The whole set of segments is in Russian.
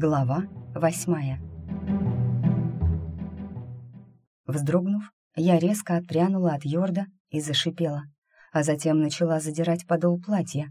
Глава восьмая. Вздрогнув, я резко отпрянула от Йорда и зашипела, а затем начала задирать подол платья.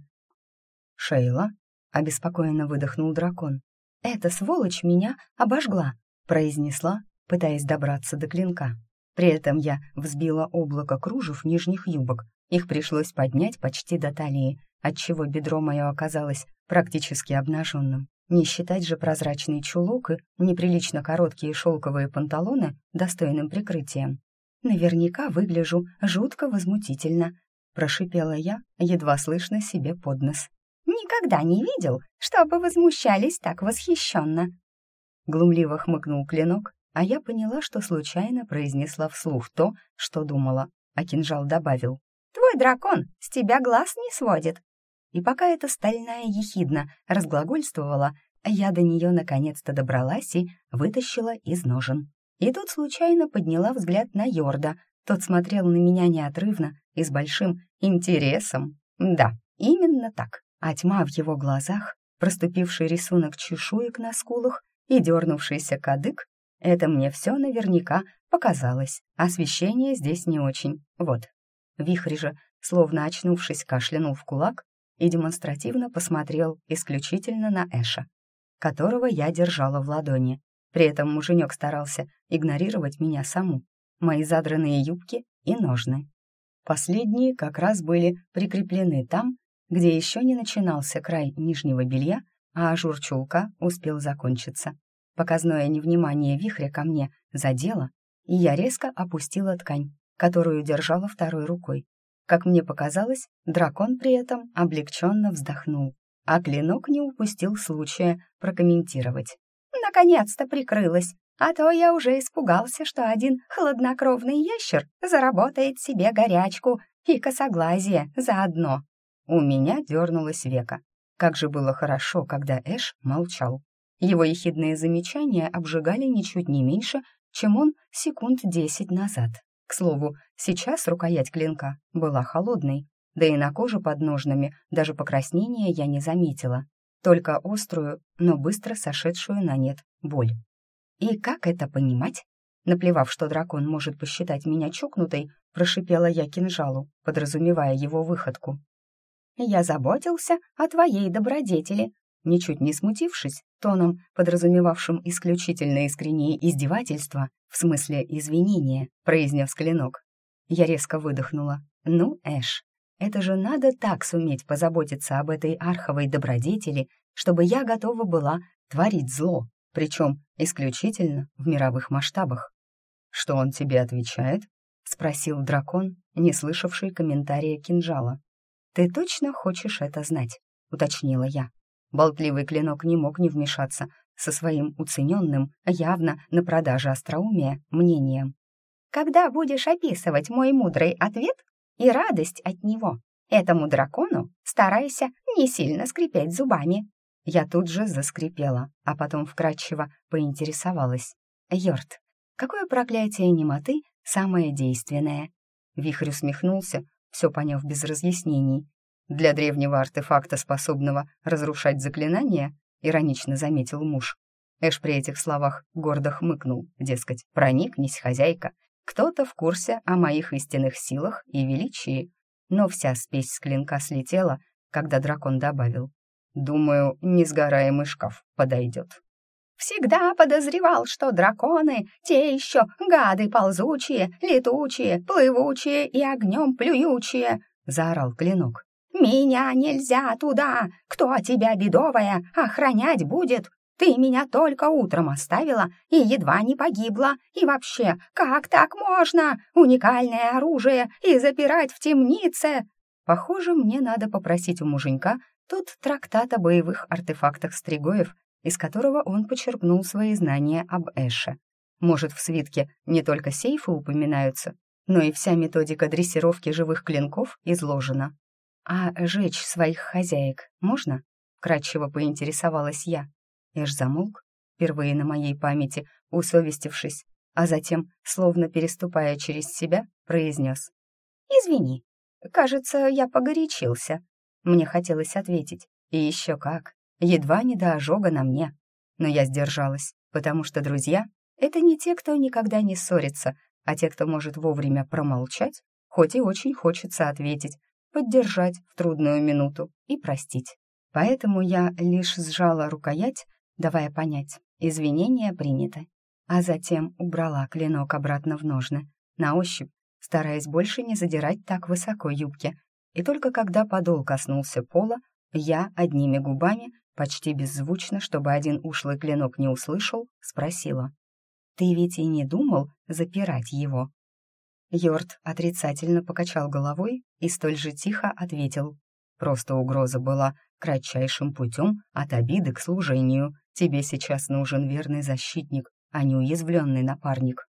«Шейла?» — обеспокоенно выдохнул дракон. «Эта сволочь меня обожгла», — произнесла, пытаясь добраться до клинка. При этом я взбила облако кружев нижних юбок. Их пришлось поднять почти до талии, отчего бедро мое оказалось практически обнаженным. Не считать же прозрачный чулок и неприлично короткие шелковые панталоны достойным прикрытием. Наверняка выгляжу жутко возмутительно, прошипела я, едва слышно себе под нос. «Никогда не видел, чтобы возмущались так восхищенно!» Глумливо хмыкнул клинок, а я поняла, что случайно произнесла вслух то, что думала, а кинжал добавил. «Твой дракон с тебя глаз не сводит!» И пока эта стальная ехидна разглагольствовала, я до нее наконец-то добралась и вытащила из ножен. И тут случайно подняла взгляд на Йорда. Тот смотрел на меня неотрывно и с большим интересом. Да, именно так. А тьма в его глазах, проступивший рисунок чешуек на скулах и дернувшийся кадык — это мне все наверняка показалось. Освещение здесь не очень. Вот. Вихрь же, словно очнувшись, кашлянул в кулак и демонстративно посмотрел исключительно на Эша, которого я держала в ладони. При этом муженек старался игнорировать меня саму, мои задранные юбки и ножны. Последние как раз были прикреплены там, где еще не начинался край нижнего белья, а ажур чулка успел закончиться. Показное невнимание вихря ко мне задело, и я резко опустила ткань, которую держала второй рукой. Как мне показалось, дракон при этом облегченно вздохнул, а клинок не упустил случая прокомментировать. «Наконец-то прикрылась, а то я уже испугался, что один хладнокровный ящер заработает себе горячку и косоглазие заодно». У меня дернулось века. Как же было хорошо, когда Эш молчал. Его ехидные замечания обжигали ничуть не меньше, чем он секунд десять назад. К слову, сейчас рукоять клинка была холодной, да и на коже под ножнами даже покраснения я не заметила, только острую, но быстро сошедшую на нет боль. И как это понимать? Наплевав, что дракон может посчитать меня чокнутой, прошипела я кинжалу, подразумевая его выходку. «Я заботился о твоей добродетели», ничуть не смутившись, тоном, подразумевавшим исключительно искреннее издевательство, в смысле извинения, произнес клинок. Я резко выдохнула. «Ну, Эш, это же надо так суметь позаботиться об этой арховой добродетели, чтобы я готова была творить зло, причем исключительно в мировых масштабах». «Что он тебе отвечает?» — спросил дракон, не слышавший комментария кинжала. «Ты точно хочешь это знать?» — уточнила я. Болтливый клинок не мог не вмешаться со своим уцененным, явно на продаже остроумия, мнением. «Когда будешь описывать мой мудрый ответ и радость от него, этому дракону старайся не сильно скрипеть зубами». Я тут же заскрипела, а потом вкратчиво поинтересовалась. «Йорд, какое проклятие немоты самое действенное?» Вихрь усмехнулся, все поняв без разъяснений, для древнего артефакта, способного разрушать заклинания, иронично заметил муж. Эш при этих словах гордо хмыкнул, дескать, проникнись, хозяйка. Кто-то в курсе о моих истинных силах и величии. Но вся спесь с клинка слетела, когда дракон добавил. Думаю, несгораемый шкаф подойдет. Всегда подозревал, что драконы — те еще гады ползучие, летучие, плывучие и огнем плюючие, — заорал клинок. «Меня нельзя туда! Кто тебя, бедовая, охранять будет? Ты меня только утром оставила и едва не погибла. И вообще, как так можно? Уникальное оружие и запирать в темнице!» Похоже, мне надо попросить у муженька тот трактат о боевых артефактах Стригоев, из которого он почерпнул свои знания об Эше. Может, в свитке не только сейфы упоминаются, но и вся методика дрессировки живых клинков изложена. «А жечь своих хозяек можно?» — кратчево поинтересовалась я. Эш замолк, впервые на моей памяти, усовестившись, а затем, словно переступая через себя, произнес. «Извини, кажется, я погорячился». Мне хотелось ответить. И еще как. Едва не до ожога на мне. но я сдержалась, потому что друзья — это не те, кто никогда не ссорится, а те, кто может вовремя промолчать, хоть и очень хочется ответить, поддержать в трудную минуту и простить. Поэтому я лишь сжала рукоять, давая понять, извинения приняты, а затем убрала клинок обратно в ножны, на ощупь, стараясь больше не задирать так высоко юбки, и только когда подол коснулся пола, я одними губами, почти беззвучно, чтобы один ушлый клинок не услышал, спросила. «Ты ведь и не думал запирать его?» Йорд отрицательно покачал головой и столь же тихо ответил. «Просто угроза была кратчайшим путем от обиды к служению. Тебе сейчас нужен верный защитник, а не уязвленный напарник».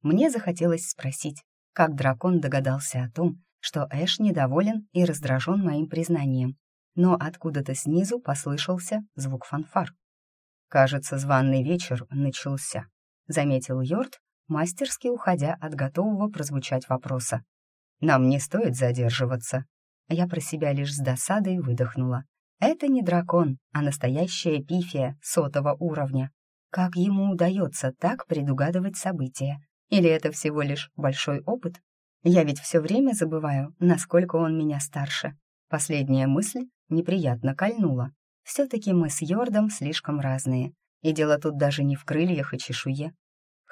Мне захотелось спросить, как дракон догадался о том, что Эш недоволен и раздражен моим признанием, но откуда-то снизу послышался звук фанфар. «Кажется, званный вечер начался», — заметил Йорд, мастерски уходя от готового прозвучать вопроса. «Нам не стоит задерживаться». Я про себя лишь с досадой выдохнула. Это не дракон, а настоящая пифия сотого уровня. Как ему удается так предугадывать события? Или это всего лишь большой опыт? Я ведь все время забываю, насколько он меня старше. Последняя мысль неприятно кольнула. Все-таки мы с Йордом слишком разные. И дело тут даже не в крыльях и чешуе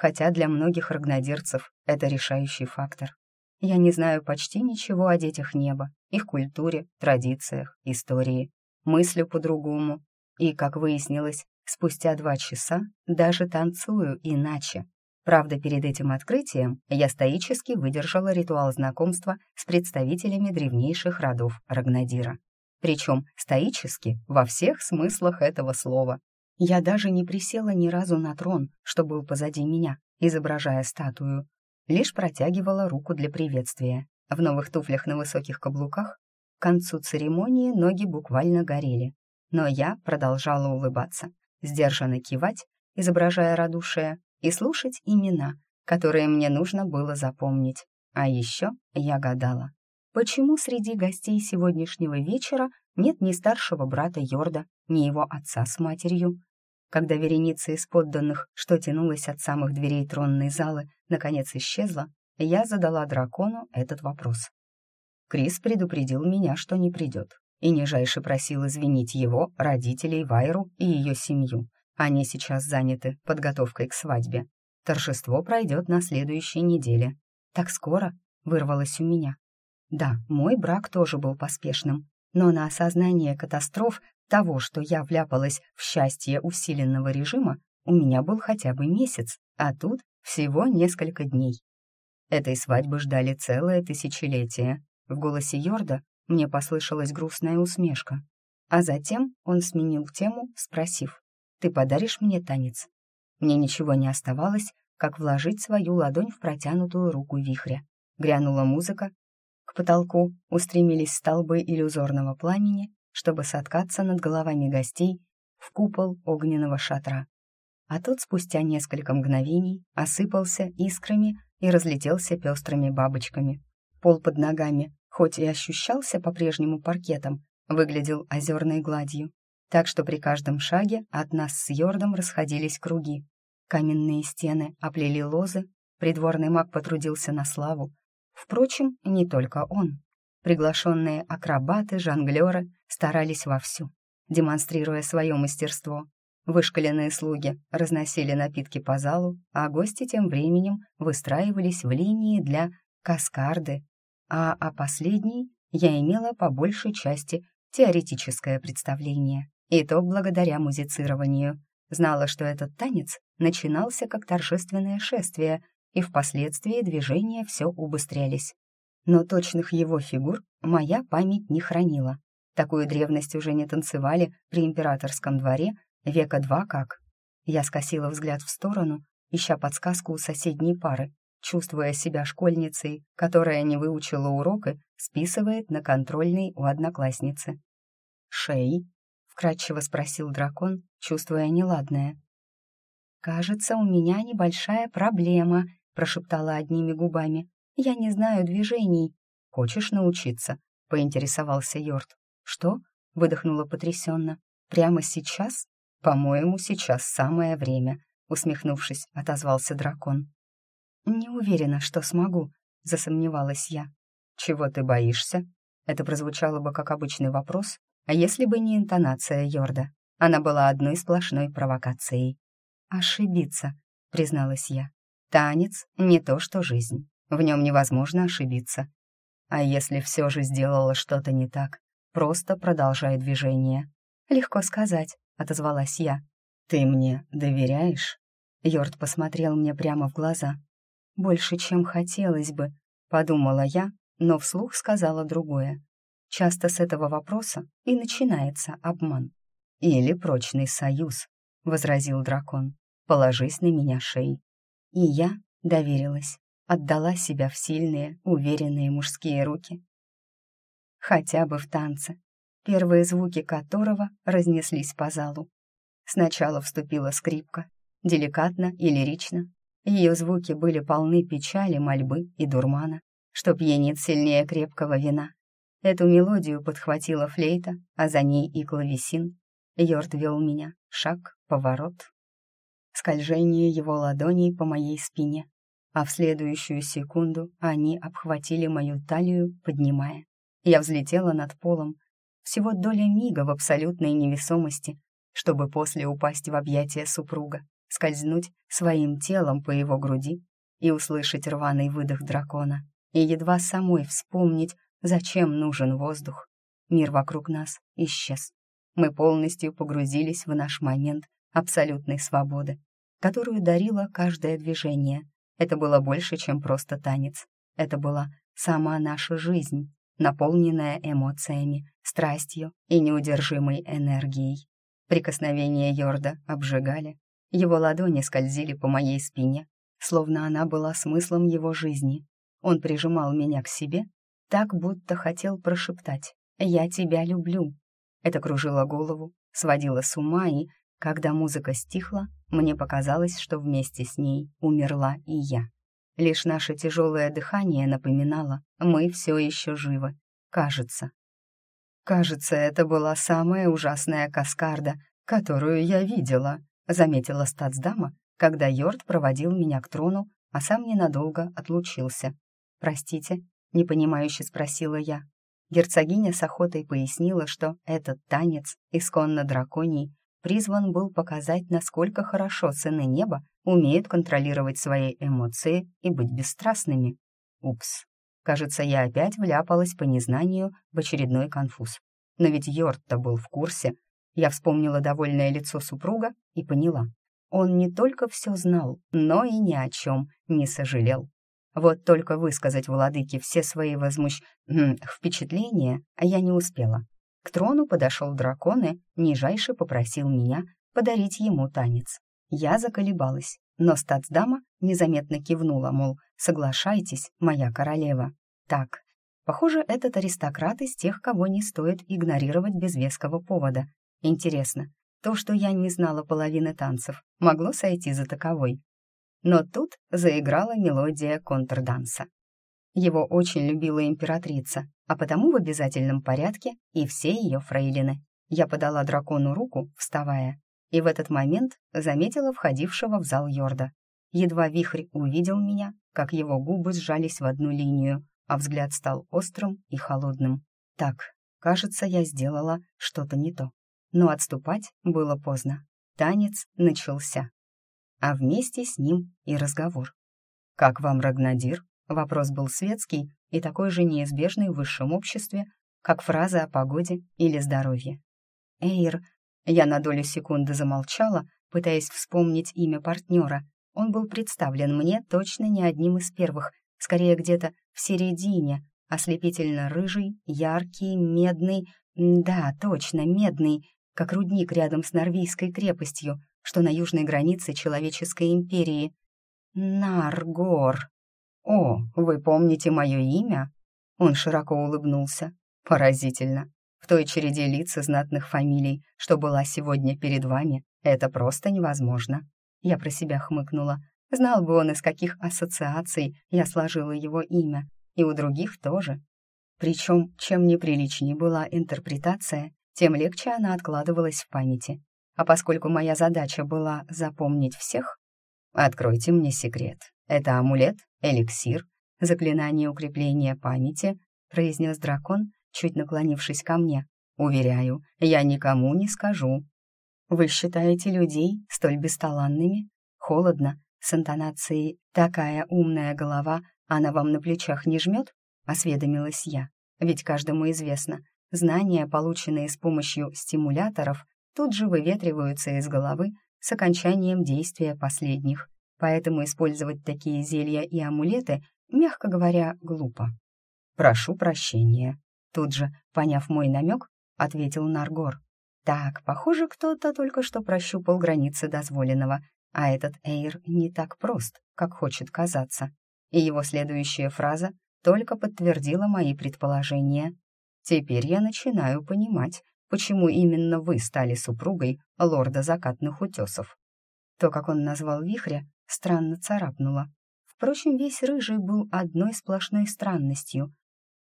хотя для многих рагнодерцев это решающий фактор. Я не знаю почти ничего о детях неба, их культуре, традициях, истории. Мыслю по-другому. И, как выяснилось, спустя два часа даже танцую иначе. Правда, перед этим открытием я стоически выдержала ритуал знакомства с представителями древнейших родов Рагнадира. Причем стоически во всех смыслах этого слова. Я даже не присела ни разу на трон, что был позади меня, изображая статую. Лишь протягивала руку для приветствия. В новых туфлях на высоких каблуках к концу церемонии ноги буквально горели. Но я продолжала улыбаться, сдержанно кивать, изображая радушие, и слушать имена, которые мне нужно было запомнить. А еще я гадала, почему среди гостей сегодняшнего вечера нет ни старшего брата Йорда, ни его отца с матерью, когда вереница из подданных, что тянулась от самых дверей тронной залы, наконец исчезла, я задала дракону этот вопрос. Крис предупредил меня, что не придет, и нижайше просил извинить его, родителей, Вайру и ее семью. Они сейчас заняты подготовкой к свадьбе. Торжество пройдет на следующей неделе. Так скоро вырвалось у меня. Да, мой брак тоже был поспешным, но на осознание катастроф того, что я вляпалась в счастье усиленного режима, у меня был хотя бы месяц, а тут всего несколько дней. Этой свадьбы ждали целое тысячелетие. В голосе Йорда мне послышалась грустная усмешка. А затем он сменил тему, спросив, «Ты подаришь мне танец?» Мне ничего не оставалось, как вложить свою ладонь в протянутую руку вихря. Грянула музыка. К потолку устремились столбы иллюзорного пламени, чтобы соткаться над головами гостей в купол огненного шатра. А тот спустя несколько мгновений осыпался искрами и разлетелся пестрыми бабочками. Пол под ногами, хоть и ощущался по-прежнему паркетом, выглядел озерной гладью, так что при каждом шаге от нас с Йордом расходились круги. Каменные стены оплели лозы, придворный маг потрудился на славу. Впрочем, не только он. Приглашенные акробаты, жонглеры старались вовсю, демонстрируя свое мастерство. Вышкаленные слуги разносили напитки по залу, а гости тем временем выстраивались в линии для каскарды, а о последней я имела по большей части теоретическое представление, и то благодаря музицированию. Знала, что этот танец начинался как торжественное шествие, и впоследствии движения все убыстрялись но точных его фигур моя память не хранила. Такую древность уже не танцевали при императорском дворе века два как. Я скосила взгляд в сторону, ища подсказку у соседней пары, чувствуя себя школьницей, которая не выучила урок и списывает на контрольный у одноклассницы. «Шей?» — вкратчиво спросил дракон, чувствуя неладное. «Кажется, у меня небольшая проблема», — прошептала одними губами. Я не знаю движений. Хочешь научиться?» — поинтересовался Йорд. «Что?» — выдохнула потрясенно. «Прямо сейчас?» «По-моему, сейчас самое время», — усмехнувшись, отозвался дракон. «Не уверена, что смогу», — засомневалась я. «Чего ты боишься?» Это прозвучало бы как обычный вопрос, а если бы не интонация Йорда. Она была одной сплошной провокацией. «Ошибиться», — призналась я. «Танец — не то, что жизнь. В нем невозможно ошибиться. А если все же сделала что-то не так, просто продолжай движение». «Легко сказать», — отозвалась я. «Ты мне доверяешь?» Йорд посмотрел мне прямо в глаза. «Больше, чем хотелось бы», — подумала я, но вслух сказала другое. Часто с этого вопроса и начинается обман. «Или прочный союз», — возразил дракон. «Положись на меня шеей». И я доверилась, отдала себя в сильные, уверенные мужские руки. Хотя бы в танце, первые звуки которого разнеслись по залу. Сначала вступила скрипка, деликатно и лирично. Ее звуки были полны печали, мольбы и дурмана, что пьянит сильнее крепкого вина. Эту мелодию подхватила флейта, а за ней и клавесин. Йорд вел меня, шаг, поворот. Скольжение его ладоней по моей спине, а в следующую секунду они обхватили мою талию, поднимая. Я взлетела над полом, всего доля мига в абсолютной невесомости, чтобы после упасть в объятия супруга, скользнуть своим телом по его груди и услышать рваный выдох дракона, и едва самой вспомнить, зачем нужен воздух. Мир вокруг нас исчез. Мы полностью погрузились в наш момент абсолютной свободы, которую дарило каждое движение. Это было больше, чем просто танец. Это была сама наша жизнь, наполненная эмоциями, страстью и неудержимой энергией. Прикосновения Йорда обжигали, его ладони скользили по моей спине, словно она была смыслом его жизни. Он прижимал меня к себе, так будто хотел прошептать «Я тебя люблю». Это кружило голову, сводило с ума, и, когда музыка стихла, мне показалось, что вместе с ней умерла и я. Лишь наше тяжелое дыхание напоминало, мы все еще живы. Кажется. Кажется, это была самая ужасная каскарда, которую я видела, заметила стацдама, когда Йорд проводил меня к трону, а сам ненадолго отлучился. «Простите», — непонимающе спросила я. Герцогиня с охотой пояснила, что этот танец, исконно драконий, призван был показать, насколько хорошо сыны неба умеют контролировать свои эмоции и быть бесстрастными. Упс. Кажется, я опять вляпалась по незнанию в очередной конфуз. Но ведь Йорд-то был в курсе. Я вспомнила довольное лицо супруга и поняла. Он не только все знал, но и ни о чем не сожалел. Вот только высказать владыке все свои возмущ... впечатления а я не успела. К трону подошел дракон и нижайше попросил меня подарить ему танец. Я заколебалась, но стацдама незаметно кивнула, мол, соглашайтесь, моя королева. Так, похоже, этот аристократ из тех, кого не стоит игнорировать без веского повода. Интересно, то, что я не знала половины танцев, могло сойти за таковой. Но тут заиграла мелодия контрданса. Его очень любила императрица, а потому в обязательном порядке и все ее фрейлины. Я подала дракону руку, вставая, и в этот момент заметила входившего в зал Йорда. Едва вихрь увидел меня, как его губы сжались в одну линию, а взгляд стал острым и холодным. Так, кажется, я сделала что-то не то. Но отступать было поздно. Танец начался а вместе с ним и разговор. «Как вам Рагнадир?» Вопрос был светский и такой же неизбежный в высшем обществе, как фраза о погоде или здоровье. «Эйр...» Я на долю секунды замолчала, пытаясь вспомнить имя партнера. Он был представлен мне точно не одним из первых, скорее где-то в середине, ослепительно рыжий, яркий, медный, да, точно, медный, как рудник рядом с Норвийской крепостью, что на южной границе человеческой империи. Наргор. «О, вы помните мое имя?» Он широко улыбнулся. «Поразительно. В той череде лиц и знатных фамилий, что была сегодня перед вами, это просто невозможно». Я про себя хмыкнула. Знал бы он, из каких ассоциаций я сложила его имя, и у других тоже. Причем, чем неприличнее была интерпретация, тем легче она откладывалась в памяти. А поскольку моя задача была запомнить всех, откройте мне секрет. Это амулет, эликсир, заклинание укрепления памяти, произнес дракон, чуть наклонившись ко мне. Уверяю, я никому не скажу. Вы считаете людей столь бесталанными? Холодно, с интонацией «такая умная голова, она вам на плечах не жмет?» — осведомилась я. Ведь каждому известно, знания, полученные с помощью стимуляторов, тут же выветриваются из головы с окончанием действия последних, поэтому использовать такие зелья и амулеты, мягко говоря, глупо. «Прошу прощения», — тут же, поняв мой намек, ответил Наргор. «Так, похоже, кто-то только что прощупал границы дозволенного, а этот Эйр не так прост, как хочет казаться». И его следующая фраза только подтвердила мои предположения. «Теперь я начинаю понимать, почему именно вы стали супругой лорда закатных утесов». То, как он назвал вихря, странно царапнуло. Впрочем, весь рыжий был одной сплошной странностью.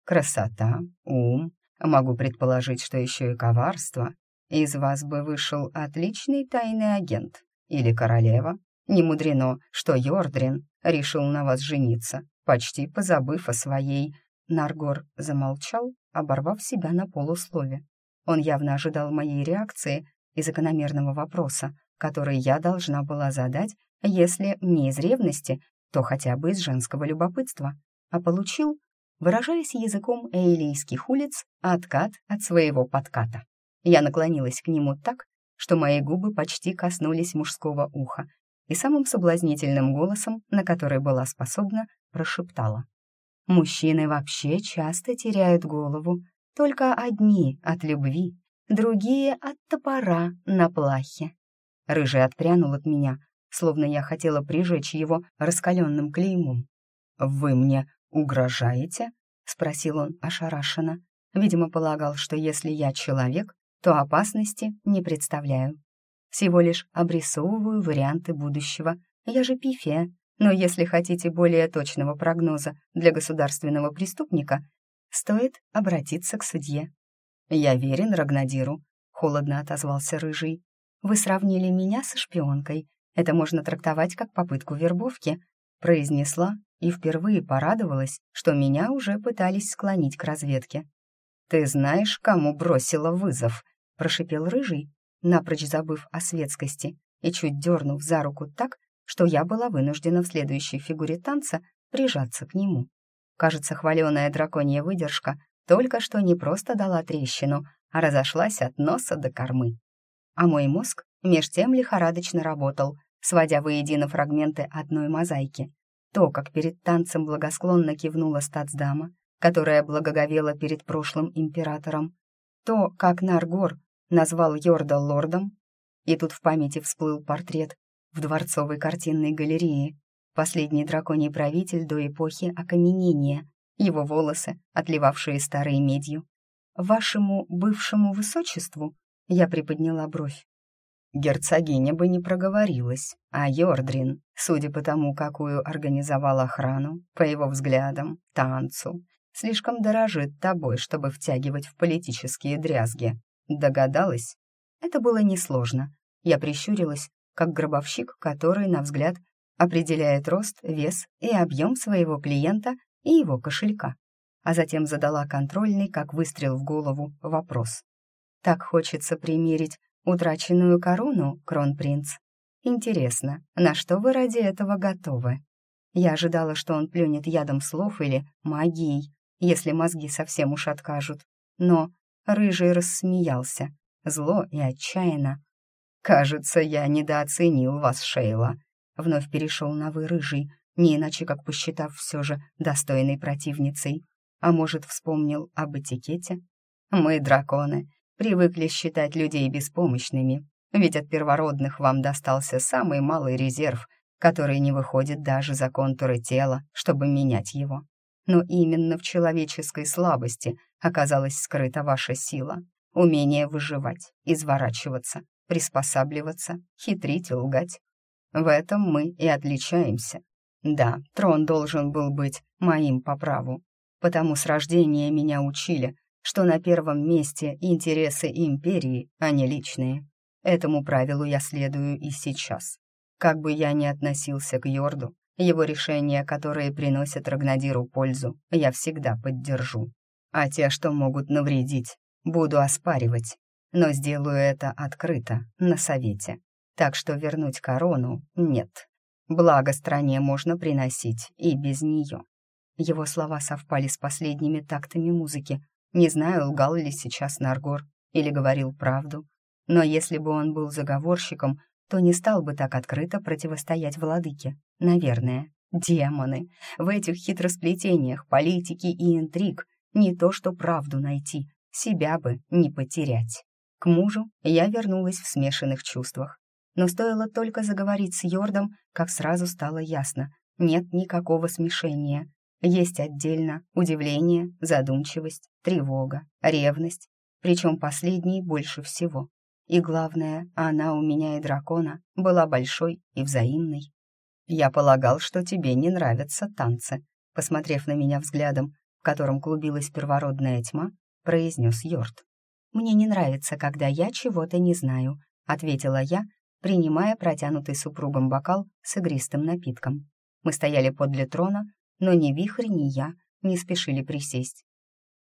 Красота, ум, могу предположить, что еще и коварство. Из вас бы вышел отличный тайный агент. Или королева. Не мудрено, что Йордрин решил на вас жениться, почти позабыв о своей... Наргор замолчал, оборвав себя на полуслове. Он явно ожидал моей реакции и закономерного вопроса, который я должна была задать, если не из ревности, то хотя бы из женского любопытства, а получил, выражаясь языком эйлийских улиц, откат от своего подката. Я наклонилась к нему так, что мои губы почти коснулись мужского уха, и самым соблазнительным голосом, на который была способна, прошептала. «Мужчины вообще часто теряют голову, только одни от любви, другие от топора на плахе». Рыжий отпрянул от меня, словно я хотела прижечь его раскаленным клеймом. «Вы мне угрожаете?» — спросил он ошарашенно. Видимо, полагал, что если я человек, то опасности не представляю. Всего лишь обрисовываю варианты будущего. Я же пифия. Но если хотите более точного прогноза для государственного преступника, стоит обратиться к судье. «Я верен Рагнадиру», — холодно отозвался Рыжий. «Вы сравнили меня со шпионкой. Это можно трактовать как попытку вербовки», — произнесла и впервые порадовалась, что меня уже пытались склонить к разведке. «Ты знаешь, кому бросила вызов?» — прошипел Рыжий, напрочь забыв о светскости и чуть дернув за руку так, что я была вынуждена в следующей фигуре танца прижаться к нему. Кажется, хваленая драконья выдержка только что не просто дала трещину, а разошлась от носа до кормы. А мой мозг меж тем лихорадочно работал, сводя воедино фрагменты одной мозаики. То, как перед танцем благосклонно кивнула стацдама, которая благоговела перед прошлым императором, то, как Наргор назвал Йорда лордом, и тут в памяти всплыл портрет в дворцовой картинной галерее, последний драконий правитель до эпохи окаменения, его волосы, отливавшие старой медью. «Вашему бывшему высочеству?» Я приподняла бровь. Герцогиня бы не проговорилась, а Йордрин, судя по тому, какую организовал охрану, по его взглядам, танцу, слишком дорожит тобой, чтобы втягивать в политические дрязги. Догадалась? Это было несложно. Я прищурилась, как гробовщик, который, на взгляд, определяет рост, вес и объем своего клиента и его кошелька. А затем задала контрольный, как выстрел в голову, вопрос. Так хочется примерить утраченную корону, кронпринц. Интересно, на что вы ради этого готовы? Я ожидала, что он плюнет ядом слов или магией, если мозги совсем уж откажут. Но Рыжий рассмеялся, зло и отчаянно. «Кажется, я недооценил вас, Шейла», — вновь перешел на «вы, Рыжий», не иначе как посчитав все же достойной противницей. А может, вспомнил об этикете? Мы, драконы, привыкли считать людей беспомощными, ведь от первородных вам достался самый малый резерв, который не выходит даже за контуры тела, чтобы менять его. Но именно в человеческой слабости оказалась скрыта ваша сила, умение выживать, изворачиваться, приспосабливаться, хитрить и лгать. В этом мы и отличаемся. Да, трон должен был быть моим по праву, потому с рождения меня учили, что на первом месте интересы империи, а не личные. Этому правилу я следую и сейчас. Как бы я ни относился к Йорду, его решения, которые приносят Рагнадиру пользу, я всегда поддержу. А те, что могут навредить, буду оспаривать. Но сделаю это открыто, на совете. Так что вернуть корону нет. Благо стране можно приносить и без нее. Его слова совпали с последними тактами музыки. Не знаю, лгал ли сейчас Наргор или говорил правду. Но если бы он был заговорщиком, то не стал бы так открыто противостоять владыке. Наверное. Демоны. В этих хитросплетениях политики и интриг не то что правду найти, себя бы не потерять. К мужу я вернулась в смешанных чувствах. Но стоило только заговорить с Йордом, как сразу стало ясно. Нет никакого смешения. Есть отдельно удивление, задумчивость, тревога, ревность. Причем последней больше всего. И главное, она у меня и дракона была большой и взаимной. «Я полагал, что тебе не нравятся танцы», посмотрев на меня взглядом, в котором клубилась первородная тьма, произнес Йорд. «Мне не нравится, когда я чего-то не знаю», ответила я, принимая протянутый супругом бокал с игристым напитком. Мы стояли подле трона, но ни Вихрь, ни я не спешили присесть.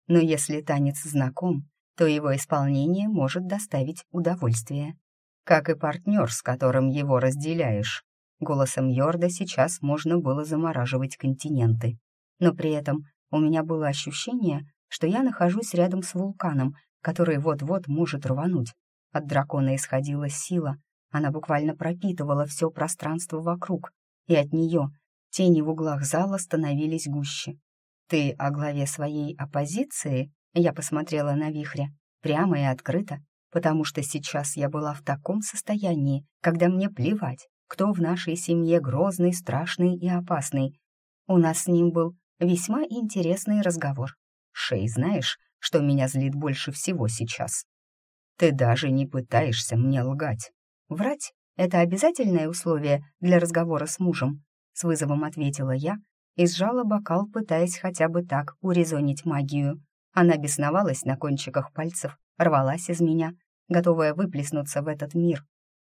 Но если танец знаком, то его исполнение может доставить удовольствие. Как и партнер, с которым его разделяешь. Голосом Йорда сейчас можно было замораживать континенты. Но при этом у меня было ощущение, что я нахожусь рядом с вулканом, который вот-вот может рвануть. От дракона исходила сила, она буквально пропитывала все пространство вокруг, и от нее тени в углах зала становились гуще. «Ты о главе своей оппозиции?» Я посмотрела на вихря, прямо и открыто, потому что сейчас я была в таком состоянии, когда мне плевать, кто в нашей семье грозный, страшный и опасный. У нас с ним был весьма интересный разговор. Шей, знаешь, что меня злит больше всего сейчас? Ты даже не пытаешься мне лгать. Врать — это обязательное условие для разговора с мужем, с вызовом ответила я и сжала бокал, пытаясь хотя бы так урезонить магию. Она бесновалась на кончиках пальцев, рвалась из меня, готовая выплеснуться в этот мир.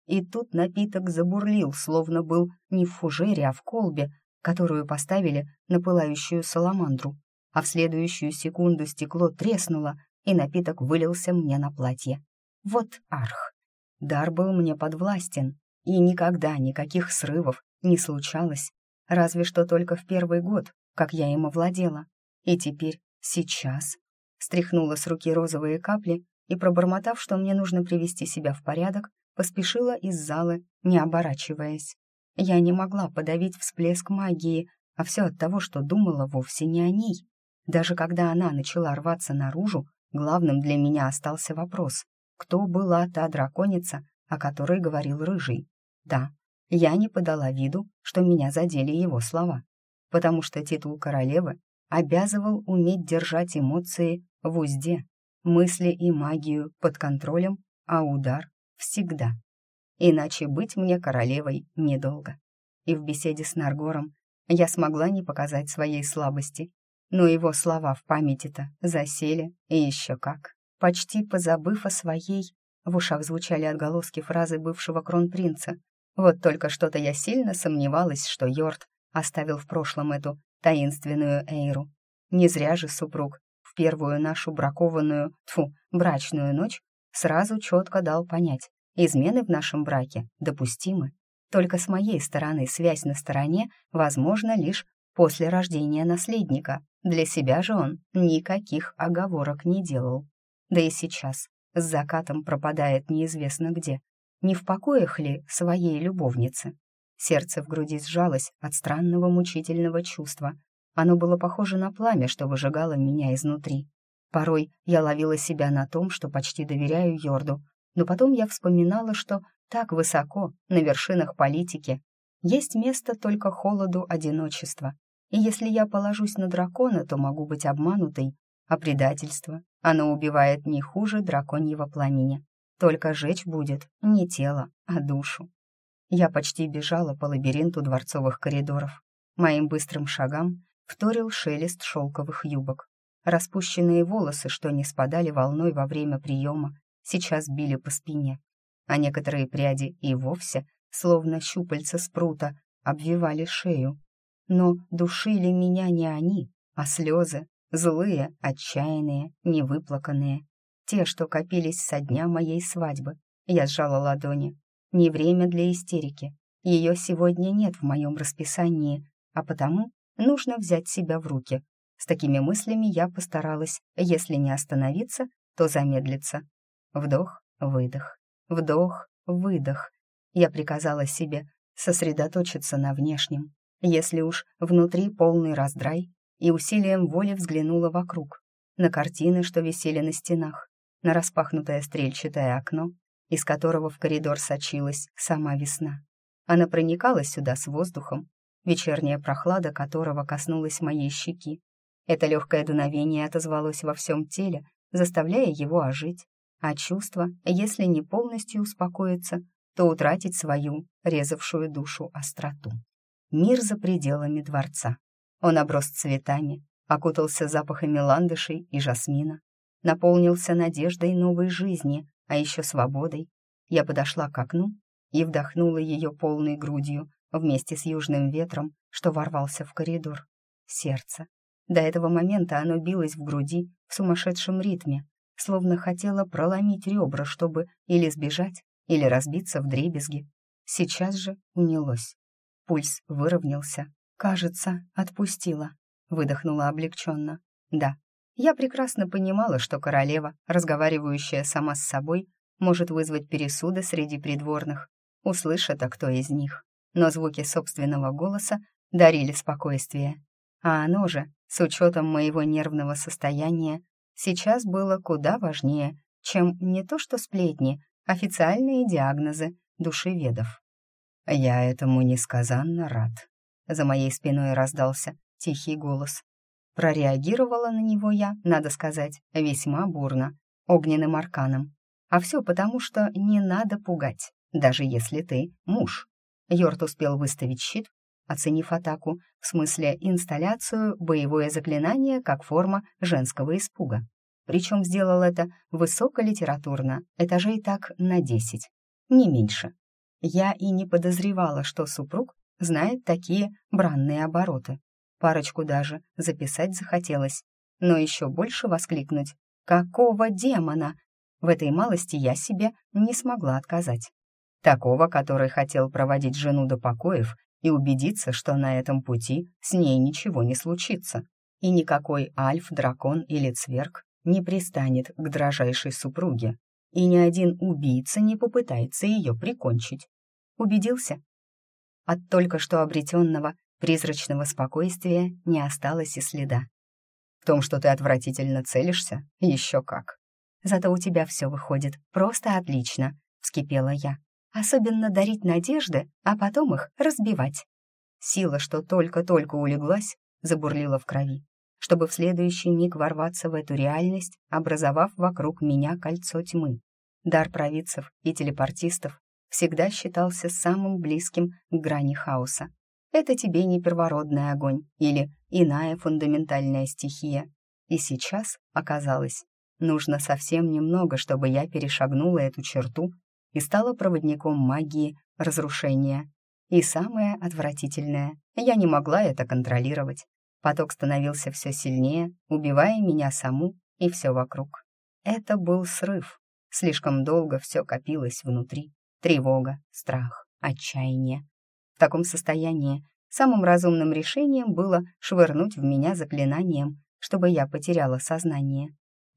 И тут напиток забурлил, словно был не в фужере, а в колбе, которую поставили на пылающую саламандру. А в следующую секунду стекло треснуло, и напиток вылился мне на платье. Вот арх. Дар был мне подвластен, и никогда никаких срывов не случалось, разве что только в первый год, как я им овладела. И теперь, сейчас, стряхнула с руки розовые капли и, пробормотав, что мне нужно привести себя в порядок, поспешила из зала, не оборачиваясь. Я не могла подавить всплеск магии, а все от того, что думала вовсе не о ней. Даже когда она начала рваться наружу, главным для меня остался вопрос, кто была та драконица, о которой говорил Рыжий. Да, я не подала виду, что меня задели его слова, потому что титул королевы обязывал уметь держать эмоции в узде, мысли и магию под контролем, а удар всегда. Иначе быть мне королевой недолго. И в беседе с Наргором я смогла не показать своей слабости, но его слова в памяти-то засели, и еще как. Почти позабыв о своей, в ушах звучали отголоски фразы бывшего кронпринца. Вот только что-то я сильно сомневалась, что Йорд оставил в прошлом эту таинственную Эйру. Не зря же супруг в первую нашу бракованную, тфу, брачную ночь сразу четко дал понять, измены в нашем браке допустимы. Только с моей стороны связь на стороне возможна лишь после рождения наследника. Для себя же он никаких оговорок не делал. Да и сейчас с закатом пропадает неизвестно где. Не в покоях ли своей любовницы? Сердце в груди сжалось от странного мучительного чувства, оно было похоже на пламя, что выжигало меня изнутри. Порой я ловила себя на том, что почти доверяю Йорду, но потом я вспоминала, что так высоко, на вершинах политики, есть место только холоду одиночества. И если я положусь на дракона, то могу быть обманутой, а предательство, оно убивает не хуже драконьего пламени. Только жечь будет не тело, а душу. Я почти бежала по лабиринту дворцовых коридоров. Моим быстрым шагам вторил шелест шелковых юбок. Распущенные волосы, что не спадали волной во время приема, сейчас били по спине. а некоторые пряди и вовсе, словно щупальца спрута, обвивали шею. Но душили меня не они, а слезы, злые, отчаянные, невыплаканные. Те, что копились со дня моей свадьбы. Я сжала ладони. Не время для истерики. Ее сегодня нет в моем расписании, а потому нужно взять себя в руки. С такими мыслями я постаралась, если не остановиться, то замедлиться. Вдох, выдох, вдох, выдох. Я приказала себе сосредоточиться на внешнем. Если уж внутри полный раздрай, и усилием воли взглянула вокруг, на картины, что висели на стенах, на распахнутое стрельчатое окно, из которого в коридор сочилась сама весна. Она проникала сюда с воздухом, вечерняя прохлада которого коснулась моей щеки. Это легкое дуновение отозвалось во всем теле, заставляя его ожить, а чувство, если не полностью успокоиться, то утратить свою, резавшую душу остроту. Мир за пределами дворца. Он оброс цветами, окутался запахами ландышей и жасмина, наполнился надеждой новой жизни, а еще свободой. Я подошла к окну и вдохнула ее полной грудью вместе с южным ветром, что ворвался в коридор. Сердце. До этого момента оно билось в груди в сумасшедшем ритме, словно хотело проломить ребра, чтобы или сбежать, или разбиться в дребезги. Сейчас же унялось. Пульс выровнялся, «Кажется, отпустила», — выдохнула облегченно. «Да, я прекрасно понимала, что королева, разговаривающая сама с собой, может вызвать пересуды среди придворных, услышат, а кто из них. Но звуки собственного голоса дарили спокойствие. А оно же, с учетом моего нервного состояния, сейчас было куда важнее, чем не то что сплетни, официальные диагнозы душеведов. «Я этому несказанно рад», за моей спиной раздался тихий голос. Прореагировала на него я, надо сказать, весьма бурно, огненным арканом. А все потому, что не надо пугать, даже если ты муж. Йорт успел выставить щит, оценив атаку, в смысле инсталляцию, боевое заклинание как форма женского испуга. Причем сделал это высоколитературно, этажей так на десять, не меньше. Я и не подозревала, что супруг знает такие бранные обороты. Парочку даже записать захотелось, но еще больше воскликнуть «Какого демона?» В этой малости я себе не смогла отказать. Такого, который хотел проводить жену до покоев и убедиться, что на этом пути с ней ничего не случится, и никакой альф, дракон или цверг не пристанет к дрожайшей супруге, и ни один убийца не попытается ее прикончить. Убедился? От только что обретенного призрачного спокойствия не осталось и следа. В том, что ты отвратительно целишься, еще как. Зато у тебя все выходит просто отлично, вскипела я. Особенно дарить надежды, а потом их разбивать. Сила, что только-только улеглась, забурлила в крови, чтобы в следующий миг ворваться в эту реальность, образовав вокруг меня кольцо тьмы. Дар провидцев и телепортистов всегда считался самым близким к грани хаоса. Это тебе не первородный огонь или иная фундаментальная стихия. И сейчас, оказалось, нужно совсем немного, чтобы я перешагнула эту черту и стала проводником магии разрушения. И самое отвратительное, я не могла это контролировать. Поток становился все сильнее, убивая меня саму и все вокруг. Это был срыв. Слишком долго все копилось внутри. Тревога, страх, отчаяние. Таком состоянии самым разумным решением было швырнуть в меня заклинанием, чтобы я потеряла сознание.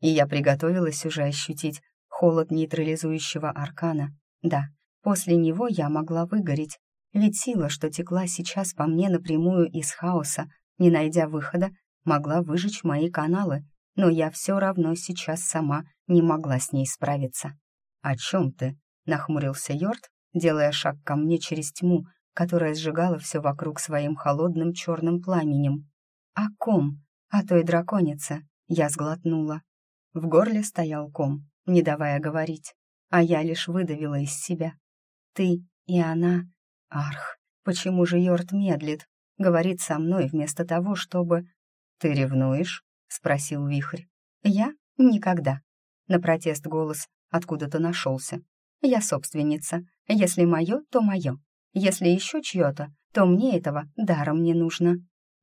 И я приготовилась уже ощутить холод нейтрализующего аркана. Да, после него я могла выгореть, ведь сила, что текла сейчас по мне напрямую из хаоса, не найдя выхода, могла выжечь мои каналы, но я все равно сейчас сама не могла с ней справиться. «О чем ты?» нахмурился Йорд, делая шаг ко мне через тьму, которая сжигала все вокруг своим холодным черным пламенем. «О ком? О той драконице!» Я сглотнула. В горле стоял ком, не давая говорить, а я лишь выдавила из себя. «Ты и она...» «Арх, почему же Йорд медлит?» Говорит со мной вместо того, чтобы... «Ты ревнуешь?» — спросил Вихрь. «Я? Никогда». На протест голос откуда-то нашелся. Я собственница. Если мое, то мое. Если еще чье-то, то мне этого даром не нужно.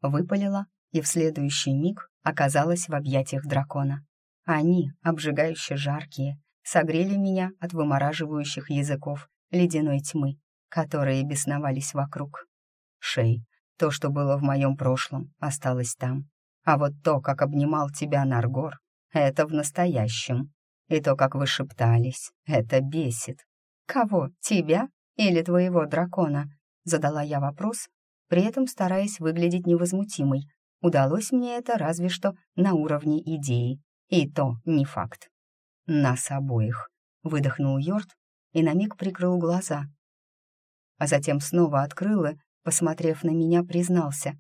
Выпалила и в следующий миг оказалась в объятиях дракона. Они, обжигающе жаркие, согрели меня от вымораживающих языков ледяной тьмы, которые бесновались вокруг. Шей, то, что было в моем прошлом, осталось там. А вот то, как обнимал тебя Наргор, это в настоящем. И то, как вы шептались, это бесит. Кого, тебя или твоего дракона? Задала я вопрос, при этом стараясь выглядеть невозмутимой. Удалось мне это разве что на уровне идеи. И то не факт. «Нас обоих», — выдохнул Йорд и на миг прикрыл глаза. А затем снова открыл и, посмотрев на меня, признался.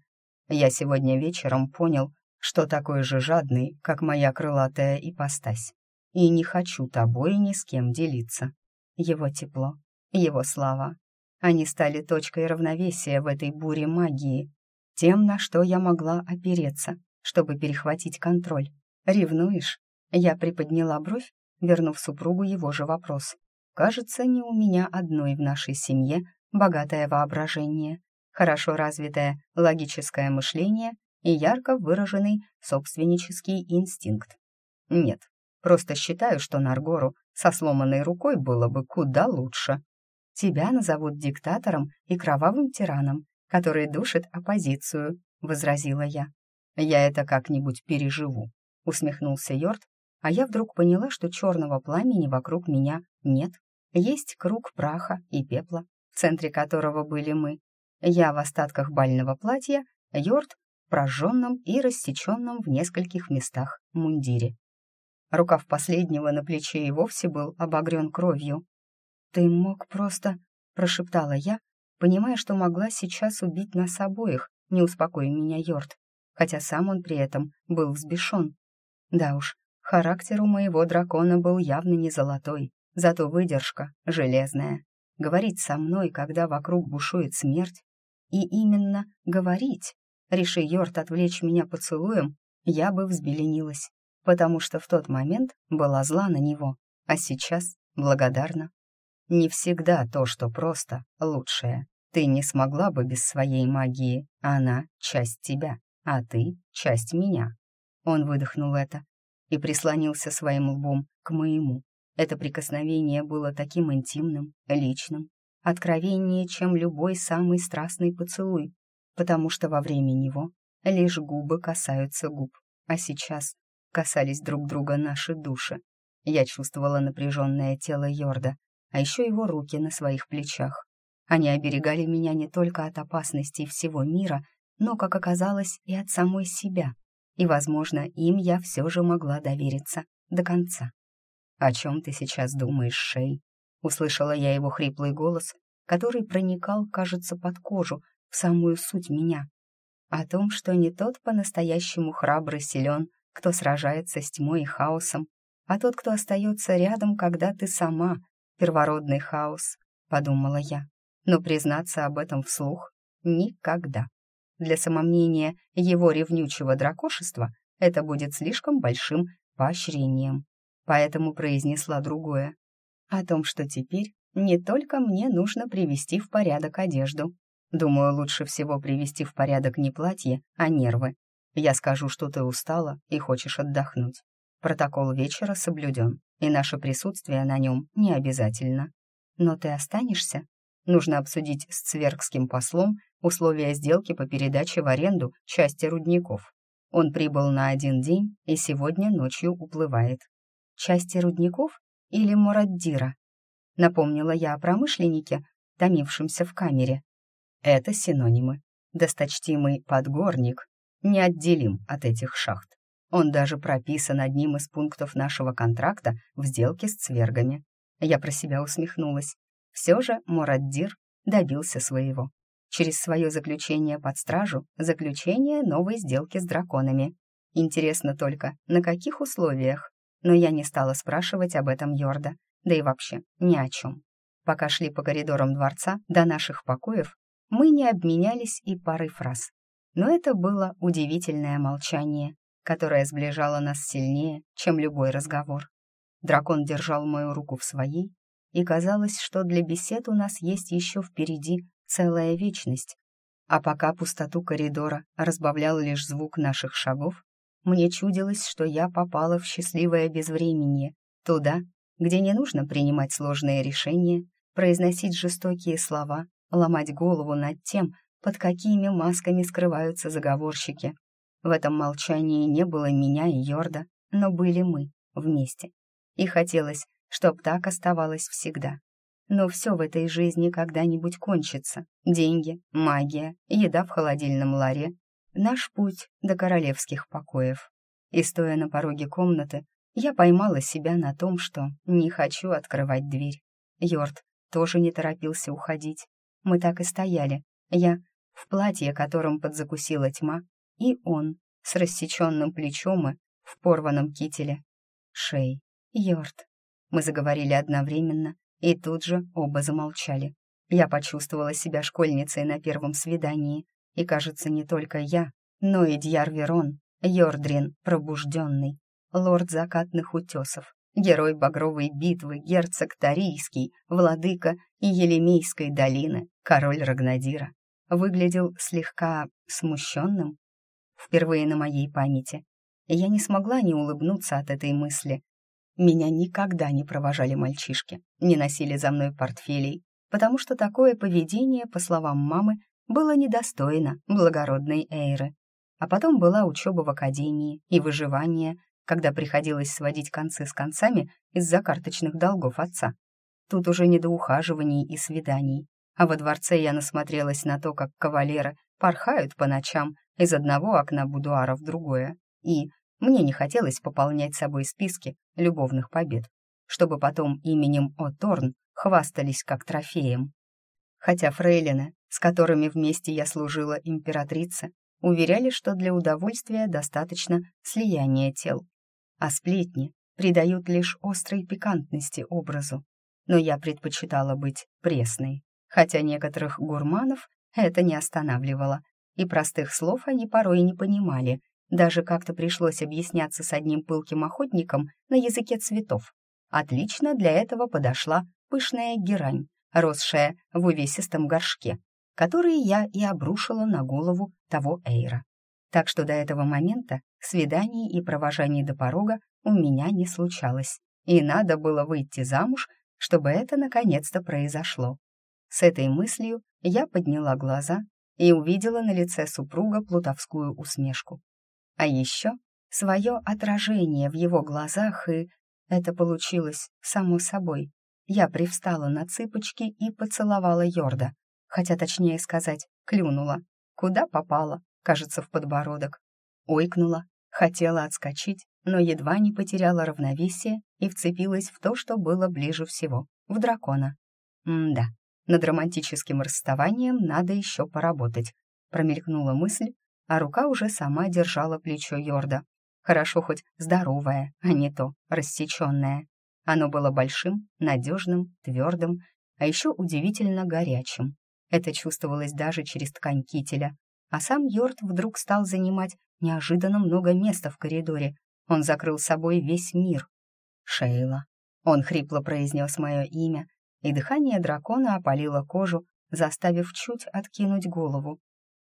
«Я сегодня вечером понял, что такой же жадный, как моя крылатая ипостась, и не хочу тобой ни с кем делиться. Его тепло, его слова. Они стали точкой равновесия в этой буре магии, тем, на что я могла опереться, чтобы перехватить контроль. «Ревнуешь?» Я приподняла бровь, вернув супругу его же вопрос. «Кажется, не у меня одной в нашей семье богатое воображение, хорошо развитое логическое мышление и ярко выраженный собственнический инстинкт. Нет, просто считаю, что Наргору со сломанной рукой было бы куда лучше. Тебя назовут диктатором и кровавым тираном, который душит оппозицию», — возразила я. «Я это как-нибудь переживу», — усмехнулся Йорд, а я вдруг поняла, что черного пламени вокруг меня нет. Есть круг праха и пепла, в центре которого были мы. Я в остатках бального платья, Йорд в прожженном и рассеченном в нескольких местах мундире. Рукав последнего на плече и вовсе был обогрен кровью. «Ты мог просто...» — прошептала я, понимая, что могла сейчас убить нас обоих, не успокоя меня Йорд, хотя сам он при этом был взбешен. Да уж, характер у моего дракона был явно не золотой, зато выдержка железная. Говорить со мной, когда вокруг бушует смерть, и именно говорить, реши Йорд отвлечь меня поцелуем, я бы взбеленилась, потому что в тот момент была зла на него, а сейчас благодарна. Не всегда то, что просто, лучшее. Ты не смогла бы без своей магии. Она — часть тебя, а ты — часть меня. Он выдохнул это и прислонился своим лбом к моему. Это прикосновение было таким интимным, личным, откровеннее, чем любой самый страстный поцелуй, потому что во время него лишь губы касаются губ, а сейчас касались друг друга наши души. Я чувствовала напряженное тело Йорда, а еще его руки на своих плечах. Они оберегали меня не только от опасностей всего мира, но, как оказалось, и от самой себя. И, возможно, им я все же могла довериться до конца. «О чем ты сейчас думаешь, Шей?» Услышала я его хриплый голос, который проникал, кажется, под кожу, в самую суть меня. О том, что не тот по-настоящему храбрый силен, кто сражается с тьмой и хаосом, а тот, кто остается рядом, когда ты сама первородный хаос, подумала я. Но признаться об этом вслух никогда. Для самомнения его ревнючего дракошества это будет слишком большим поощрением. Поэтому произнесла другое. О том, что теперь не только мне нужно привести в порядок одежду. Думаю, лучше всего привести в порядок не платье, а нервы. Я скажу, что ты устала и хочешь отдохнуть. Протокол вечера соблюден, и наше присутствие на нем не обязательно. Но ты останешься? Нужно обсудить с цвергским послом условия сделки по передаче в аренду части рудников. Он прибыл на один день и сегодня ночью уплывает. Части рудников или Мураддира? Напомнила я о промышленнике, томившемся в камере. Это синонимы. Досточтимый подгорник неотделим от этих шахт. Он даже прописан одним из пунктов нашего контракта в сделке с цвергами. Я про себя усмехнулась. Все же Мураддир добился своего. Через свое заключение под стражу, заключение новой сделки с драконами. Интересно только, на каких условиях? Но я не стала спрашивать об этом Йорда, да и вообще ни о чем. Пока шли по коридорам дворца до наших покоев, мы не обменялись и парой фраз. Но это было удивительное молчание, которая сближала нас сильнее, чем любой разговор. Дракон держал мою руку в своей, и казалось, что для бесед у нас есть еще впереди целая вечность. А пока пустоту коридора разбавлял лишь звук наших шагов, мне чудилось, что я попала в счастливое безвременье, туда, где не нужно принимать сложные решения, произносить жестокие слова, ломать голову над тем, под какими масками скрываются заговорщики. В этом молчании не было меня и Йорда, но были мы вместе. И хотелось, чтоб так оставалось всегда. Но все в этой жизни когда-нибудь кончится. Деньги, магия, еда в холодильном ларе. Наш путь до королевских покоев. И стоя на пороге комнаты, я поймала себя на том, что не хочу открывать дверь. Йорд тоже не торопился уходить. Мы так и стояли. Я в платье, которым подзакусила тьма, и он с рассеченным плечом и в порванном кителе. Шей, Йорд. Мы заговорили одновременно, и тут же оба замолчали. Я почувствовала себя школьницей на первом свидании, и, кажется, не только я, но и Дьяр Верон, Йордрин, пробужденный, лорд закатных утесов, герой багровой битвы, герцог Тарийский, владыка Елемейской долины, король Рагнадира, выглядел слегка смущенным. Впервые на моей памяти. Я не смогла не улыбнуться от этой мысли. Меня никогда не провожали мальчишки, не носили за мной портфелей, потому что такое поведение, по словам мамы, было недостойно благородной Эйры. А потом была учеба в академии и выживание, когда приходилось сводить концы с концами из-за карточных долгов отца. Тут уже не до ухаживаний и свиданий. А во дворце я насмотрелась на то, как кавалеры порхают по ночам из одного окна будуара в другое. И мне не хотелось пополнять собой списки любовных побед, чтобы потом именем О'Торн хвастались как трофеем. Хотя фрейлины, с которыми вместе я служила императрице, уверяли, что для удовольствия достаточно слияния тел а сплетни придают лишь острой пикантности образу. Но я предпочитала быть пресной, хотя некоторых гурманов это не останавливало, и простых слов они порой не понимали. Даже как-то пришлось объясняться с одним пылким охотником на языке цветов. Отлично для этого подошла пышная герань, росшая в увесистом горшке, который я и обрушила на голову того Эйра. Так что до этого момента свиданий и провожаний до порога у меня не случалось. И надо было выйти замуж, чтобы это наконец-то произошло. С этой мыслью я подняла глаза и увидела на лице супруга плутовскую усмешку. А еще свое отражение в его глазах, и это получилось само собой. Я привстала на цыпочки и поцеловала Йорда, хотя точнее сказать, клюнула. Куда попала, кажется, в подбородок. Ойкнула, хотела отскочить, но едва не потеряла равновесие и вцепилась в то, что было ближе всего, в дракона. М-да, над романтическим расставанием надо еще поработать. Промелькнула мысль, а рука уже сама держала плечо Йорда. Хорошо хоть здоровое, а не то рассеченное. Оно было большим, надежным, твердым, а еще удивительно горячим. Это чувствовалось даже через ткань кителя, а сам Йорд вдруг стал занимать неожиданно много места в коридоре. Он закрыл собой весь мир. «Шейла». Он хрипло произнес мое имя, и дыхание дракона опалило кожу, заставив чуть откинуть голову.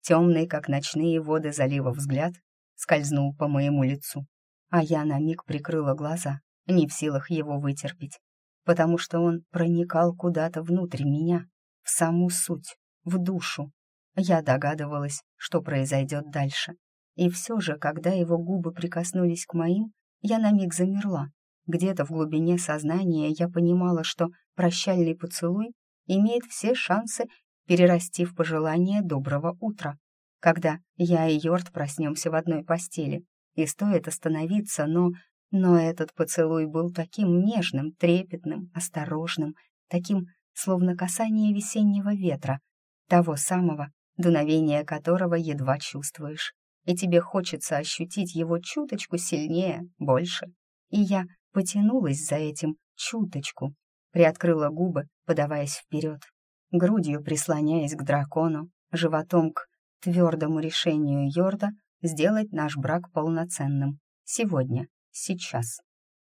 Темный, как ночные воды залива взгляд, скользнул по моему лицу, а я на миг прикрыла глаза, не в силах его вытерпеть, потому что он проникал куда-то внутрь меня, в саму суть, в душу. Я догадывалась, что произойдет дальше. И все же, когда его губы прикоснулись к моим, я на миг замерла. Где-то в глубине сознания я понимала, что прощальный поцелуй имеет все шансы перерасти в пожелание доброго утра, когда я и Йорд проснемся в одной постели. И стоит остановиться, но... Но этот поцелуй был таким нежным, трепетным, осторожным, таким, словно касание весеннего ветра, того самого, дуновение которого едва чувствуешь, и тебе хочется ощутить его чуточку сильнее, больше. И я потянулась за этим чуточку, приоткрыла губы, подаваясь вперед, грудью прислоняясь к дракону, животом к твердому решению Йорда сделать наш брак полноценным. Сегодня, сейчас.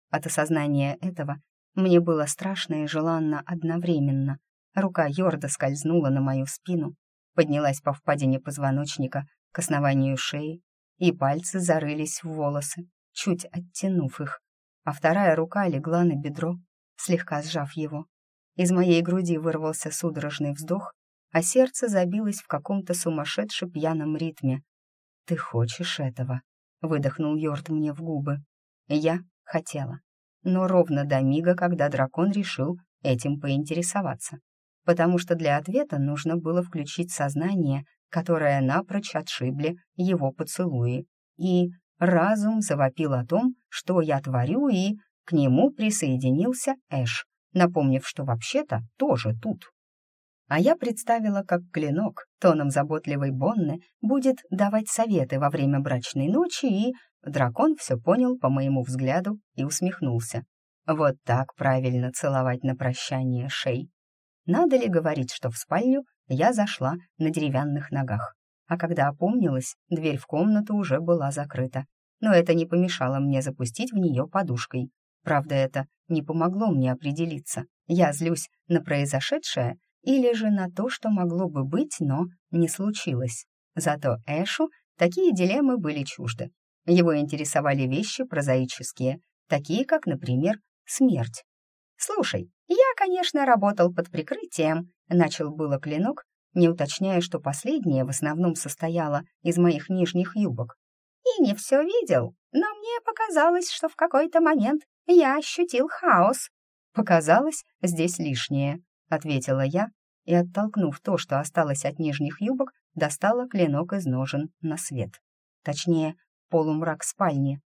От осознания этого Мне было страшно и желанно одновременно. Рука Йорда скользнула на мою спину, поднялась по впадине позвоночника к основанию шеи, и пальцы зарылись в волосы, чуть оттянув их, а вторая рука легла на бедро, слегка сжав его. Из моей груди вырвался судорожный вздох, а сердце забилось в каком-то сумасшедше пьяном ритме. «Ты хочешь этого?» — выдохнул Йорд мне в губы. Я хотела, но ровно до мига, когда дракон решил этим поинтересоваться, потому что для ответа нужно было включить сознание, которое напрочь отшибли его поцелуи, и разум завопил о том, что я творю, и к нему присоединился Эш, напомнив, что вообще-то тоже тут. А я представила, как клинок тоном заботливой Бонны будет давать советы во время брачной ночи, и дракон все понял по моему взгляду и усмехнулся. Вот так правильно целовать на прощание шей. Надо ли говорить, что в спальню я зашла на деревянных ногах, а когда опомнилась, дверь в комнату уже была закрыта. Но это не помешало мне запустить в нее подушкой. Правда, это не помогло мне определиться, я злюсь на произошедшее или же на то, что могло бы быть, но не случилось. Зато Эшу такие дилеммы были чужды. Его интересовали вещи прозаические, такие как, например, смерть. «Слушай, я, конечно, работал под прикрытием», — начал было клинок, не уточняя, что последнее в основном состояло из моих нижних юбок. «И не все видел, но мне показалось, что в какой-то момент я ощутил хаос». «Показалось здесь лишнее», — ответила я, и, оттолкнув то, что осталось от нижних юбок, достала клинок из ножен на свет. Точнее, полумрак спальни.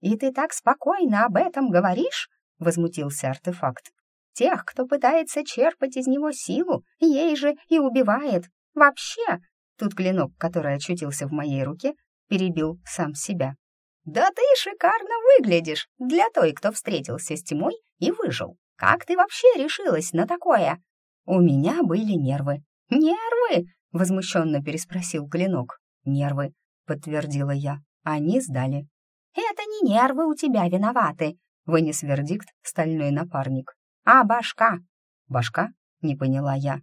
«И ты так спокойно об этом говоришь?» — возмутился артефакт. «Тех, кто пытается черпать из него силу, ей же и убивает. Вообще!» Тут клинок, который очутился в моей руке, перебил сам себя. «Да ты шикарно выглядишь для той, кто встретился с тьмой и выжил. Как ты вообще решилась на такое?» У меня были нервы. «Нервы?» — возмущенно переспросил Клинок. «Нервы», — подтвердила я. Они сдали. «Это не нервы у тебя виноваты», — вынес вердикт стальной напарник. «А башка?» «Башка?» — не поняла я.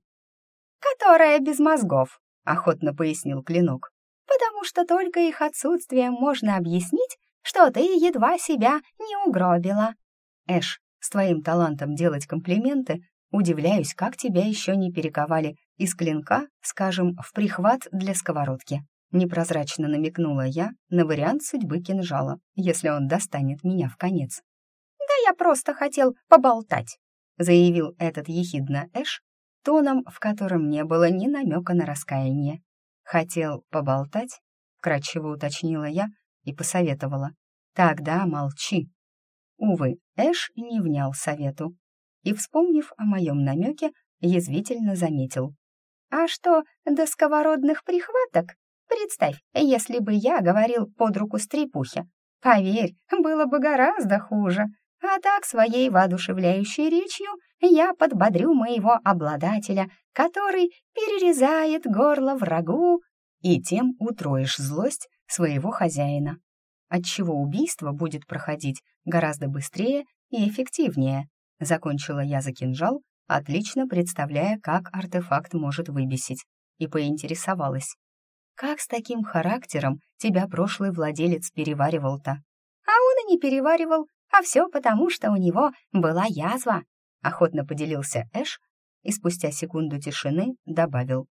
«Которая без мозгов», — охотно пояснил Клинок. «Потому что только их отсутствием можно объяснить, что ты едва себя не угробила». «Эш, с твоим талантом делать комплименты Удивляюсь, как тебя еще не перековали из клинка, скажем, в прихват для сковородки. Непрозрачно намекнула я на вариант судьбы кинжала, если он достанет меня в конец. «Да я просто хотел поболтать», — заявил этот ехидно Эш, тоном, в котором не было ни намека на раскаяние. «Хотел поболтать?» — кратчево уточнила я и посоветовала. «Тогда молчи». Увы, Эш не внял совету, и, вспомнив о моем намеке, язвительно заметил. «А что до сковородных прихваток? Представь, если бы я говорил под руку стрепухе. Поверь, было бы гораздо хуже. А так своей воодушевляющей речью я подбодрю моего обладателя, который перерезает горло врагу, и тем утроишь злость своего хозяина, отчего убийство будет проходить гораздо быстрее и эффективнее. Закончила я за кинжал, отлично представляя, как артефакт может выбесить, и поинтересовалась. «Как с таким характером тебя прошлый владелец переваривал-то?» «А он и не переваривал, а все потому, что у него была язва», охотно поделился Эш и спустя секунду тишины добавил.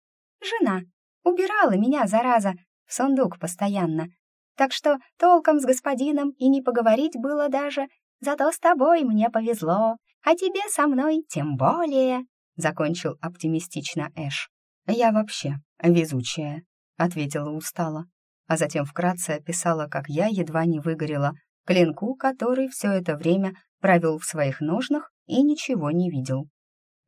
«Жена убирала меня, зараза, в сундук постоянно, так что толком с господином и не поговорить было даже, зато с тобой мне повезло, а тебе со мной тем более», — закончил оптимистично Эш. «Я вообще везучая», — ответила устало, а затем вкратце описала, как я едва не выгорела клинку, который все это время провел в своих ножнах и ничего не видел.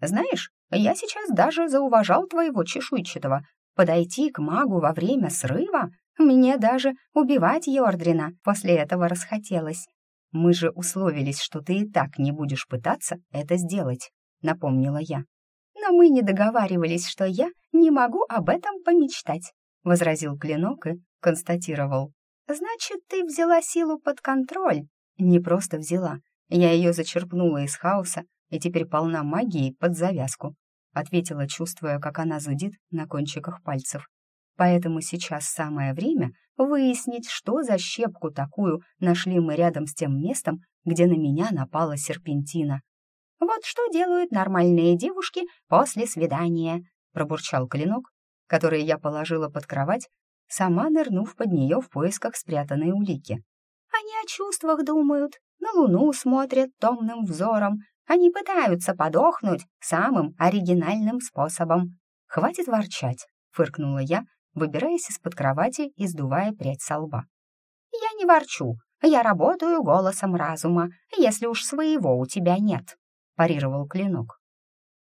«Знаешь, я сейчас даже зауважал твоего чешуйчатого. Подойти к магу во время срыва? Мне даже убивать Йордрина после этого расхотелось. «Мы же условились, что ты и так не будешь пытаться это сделать», — напомнила я. «Но мы не договаривались, что я не могу об этом помечтать», — возразил Клинок и констатировал. «Значит, ты взяла силу под контроль?» «Не просто взяла. Я ее зачерпнула из хаоса и теперь полна магии под завязку», ответила, чувствуя, как она зудит на кончиках пальцев. «Поэтому сейчас самое время выяснить, что за щепку такую нашли мы рядом с тем местом, где на меня напала серпентина». «Вот что делают нормальные девушки после свидания», пробурчал клинок, который я положила под кровать, сама нырнув под нее в поисках спрятанной улики. «Они о чувствах думают, на луну смотрят томным взором, они пытаются подохнуть самым оригинальным способом. «Хватит ворчать», — фыркнула я, выбираясь из-под кровати и сдувая прядь со лба. «Я не ворчу, я работаю голосом разума, если уж своего у тебя нет», — парировал клинок.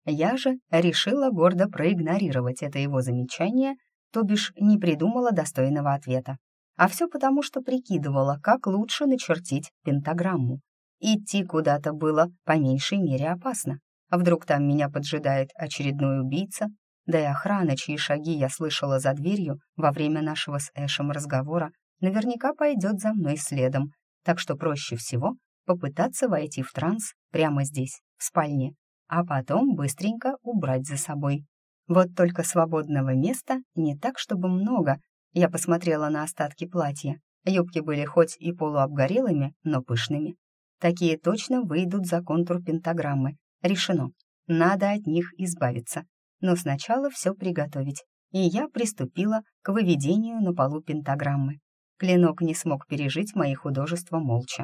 Я же решила гордо проигнорировать это его замечание, то бишь не придумала достойного ответа. А все потому, что прикидывала, как лучше начертить пентаграмму. Идти куда-то было по меньшей мере опасно. А вдруг там меня поджидает очередной убийца? Да и охрана, чьи шаги я слышала за дверью во время нашего с Эшем разговора, наверняка пойдет за мной следом. Так что проще всего попытаться войти в транс прямо здесь, в спальне, а потом быстренько убрать за собой. Вот только свободного места не так, чтобы много. Я посмотрела на остатки платья. Юбки были хоть и полуобгорелыми, но пышными. Такие точно выйдут за контур пентаграммы. Решено. Надо от них избавиться. Но сначала все приготовить. И я приступила к выведению на полу пентаграммы. Клинок не смог пережить мои художества молча.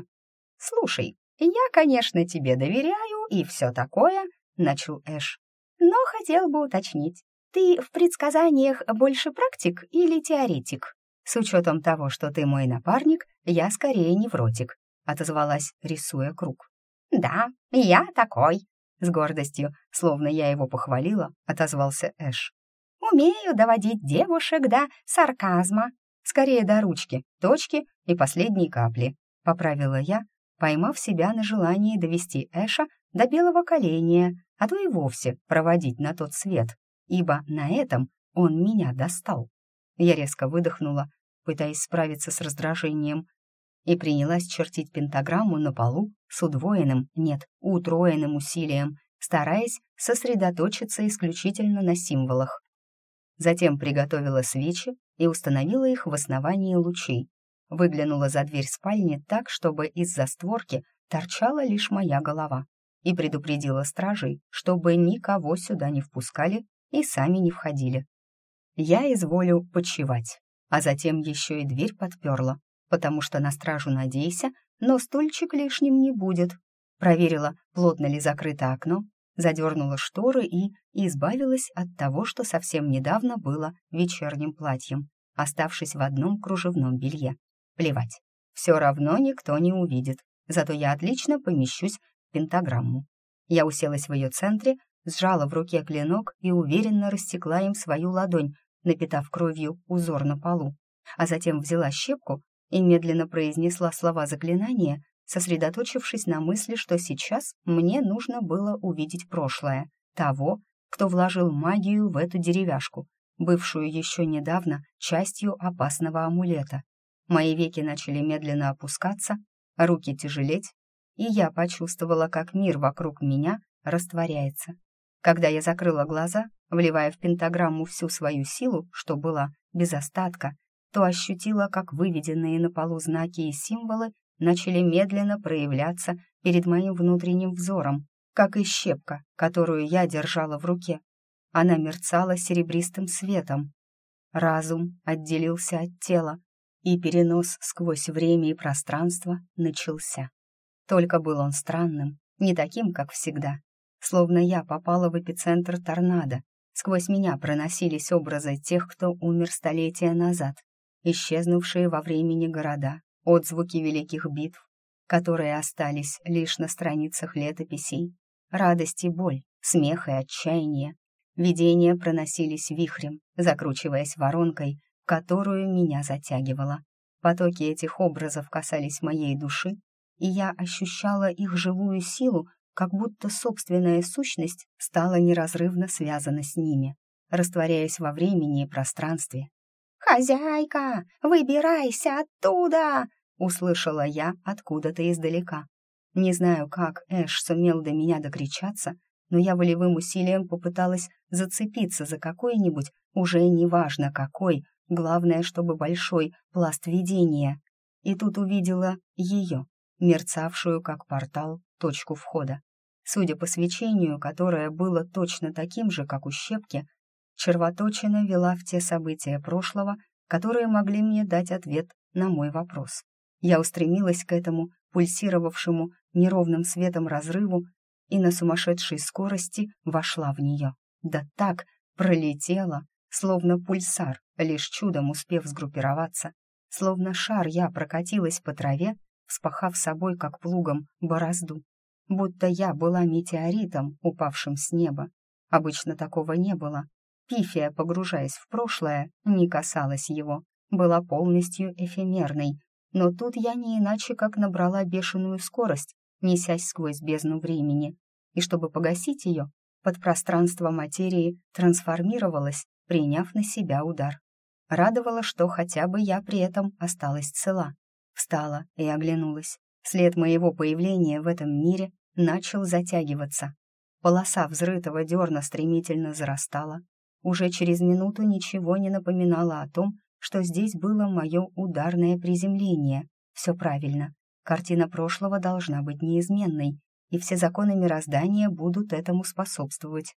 «Слушай, я, конечно, тебе доверяю и все такое», — начал Эш. «Но хотел бы уточнить, ты в предсказаниях больше практик или теоретик?» С учетом того, что ты мой напарник, я скорее невротик, отозвалась, рисуя круг. «Да, я такой», — с гордостью, словно я его похвалила, отозвался Эш. «Умею доводить девушек до сарказма». «Скорее до ручки, точки и последней капли», — поправила я, поймав себя на желании довести Эша до белого коленя, а то и вовсе проводить на тот свет, ибо на этом он меня достал. Я резко выдохнула, пытаясь справиться с раздражением, и принялась чертить пентаграмму на полу с удвоенным, нет, утроенным усилием, стараясь сосредоточиться исключительно на символах. Затем приготовила свечи и установила их в основании лучей. Выглянула за дверь спальни так, чтобы из-за створки торчала лишь моя голова, и предупредила стражей, чтобы никого сюда не впускали и сами не входили. Я изволю почевать, а затем еще и дверь подперла, потому что на стражу надейся, но стульчик лишним не будет. Проверила, плотно ли закрыто окно, задернула шторы и избавилась от того, что совсем недавно было вечерним платьем, оставшись в одном кружевном белье. Плевать, все равно никто не увидит, зато я отлично помещусь пентаграмму. Я уселась в ее центре, сжала в руке клинок и уверенно растекла им свою ладонь, напитав кровью узор на полу, а затем взяла щепку и медленно произнесла слова заклинания, сосредоточившись на мысли, что сейчас мне нужно было увидеть прошлое, того, кто вложил магию в эту деревяшку, бывшую еще недавно частью опасного амулета. Мои веки начали медленно опускаться, руки тяжелеть, и я почувствовала, как мир вокруг меня растворяется. Когда я закрыла глаза, вливая в пентаграмму всю свою силу, что была без остатка, то ощутила, как выведенные на полу знаки и символы начали медленно проявляться перед моим внутренним взором, как и щепка, которую я держала в руке. Она мерцала серебристым светом. Разум отделился от тела, и перенос сквозь время и пространство начался. Только был он странным, не таким, как всегда. Словно я попала в эпицентр торнадо. Сквозь меня проносились образы тех, кто умер столетия назад исчезнувшие во времени города, отзвуки великих битв, которые остались лишь на страницах летописей, радость и боль, смех и отчаяние. Видения проносились вихрем, закручиваясь воронкой, которую меня затягивало. Потоки этих образов касались моей души, и я ощущала их живую силу, как будто собственная сущность стала неразрывно связана с ними, растворяясь во времени и пространстве, «Хозяйка, выбирайся оттуда!» — услышала я откуда-то издалека. Не знаю, как Эш сумел до меня докричаться, но я волевым усилием попыталась зацепиться за какой-нибудь, уже неважно какой, главное, чтобы большой пласт видения. И тут увидела ее, мерцавшую как портал, точку входа. Судя по свечению, которое было точно таким же, как у щепки, червоточина вела в те события прошлого, которые могли мне дать ответ на мой вопрос. Я устремилась к этому пульсировавшему неровным светом разрыву и на сумасшедшей скорости вошла в нее. Да так пролетела, словно пульсар, лишь чудом успев сгруппироваться. Словно шар я прокатилась по траве, вспахав собой, как плугом, борозду. Будто я была метеоритом, упавшим с неба. Обычно такого не было. Пифия, погружаясь в прошлое, не касалась его, была полностью эфемерной. Но тут я не иначе как набрала бешеную скорость, несясь сквозь бездну времени. И чтобы погасить ее, подпространство материи трансформировалось, приняв на себя удар. Радовало, что хотя бы я при этом осталась цела. Встала и оглянулась. След моего появления в этом мире начал затягиваться. Полоса взрытого дерна стремительно зарастала. Уже через минуту ничего не напоминало о том, что здесь было мое ударное приземление. Все правильно. Картина прошлого должна быть неизменной, и все законы мироздания будут этому способствовать.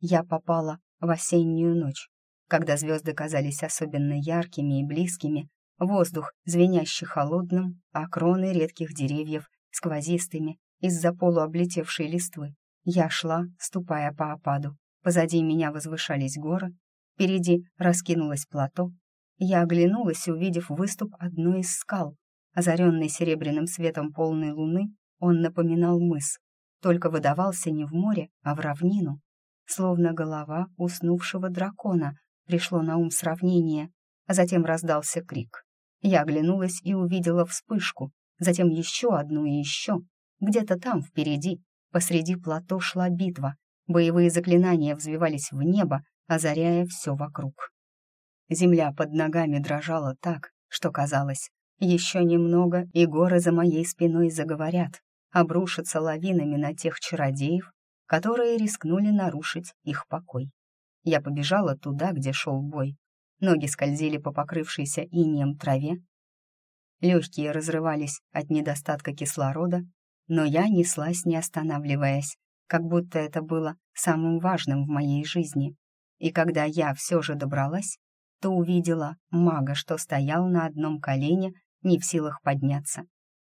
Я попала в осеннюю ночь, когда звезды казались особенно яркими и близкими, воздух звенящий холодным, а кроны редких деревьев сквозистыми из-за полуоблетевшей листвы. Я шла, ступая по опаду. Позади меня возвышались горы, впереди раскинулось плато. Я оглянулась, увидев выступ одной из скал. Озаренный серебряным светом полной луны, он напоминал мыс, только выдавался не в море, а в равнину. Словно голова уснувшего дракона пришло на ум сравнение, а затем раздался крик. Я оглянулась и увидела вспышку, затем еще одну и еще. Где-то там, впереди, посреди плато шла битва. Боевые заклинания взвивались в небо, озаряя все вокруг. Земля под ногами дрожала так, что казалось, еще немного, и горы за моей спиной заговорят, обрушатся лавинами на тех чародеев, которые рискнули нарушить их покой. Я побежала туда, где шел бой. Ноги скользили по покрывшейся инеем траве. Легкие разрывались от недостатка кислорода, но я неслась, не останавливаясь, как будто это было самым важным в моей жизни. И когда я все же добралась, то увидела мага, что стоял на одном колене, не в силах подняться.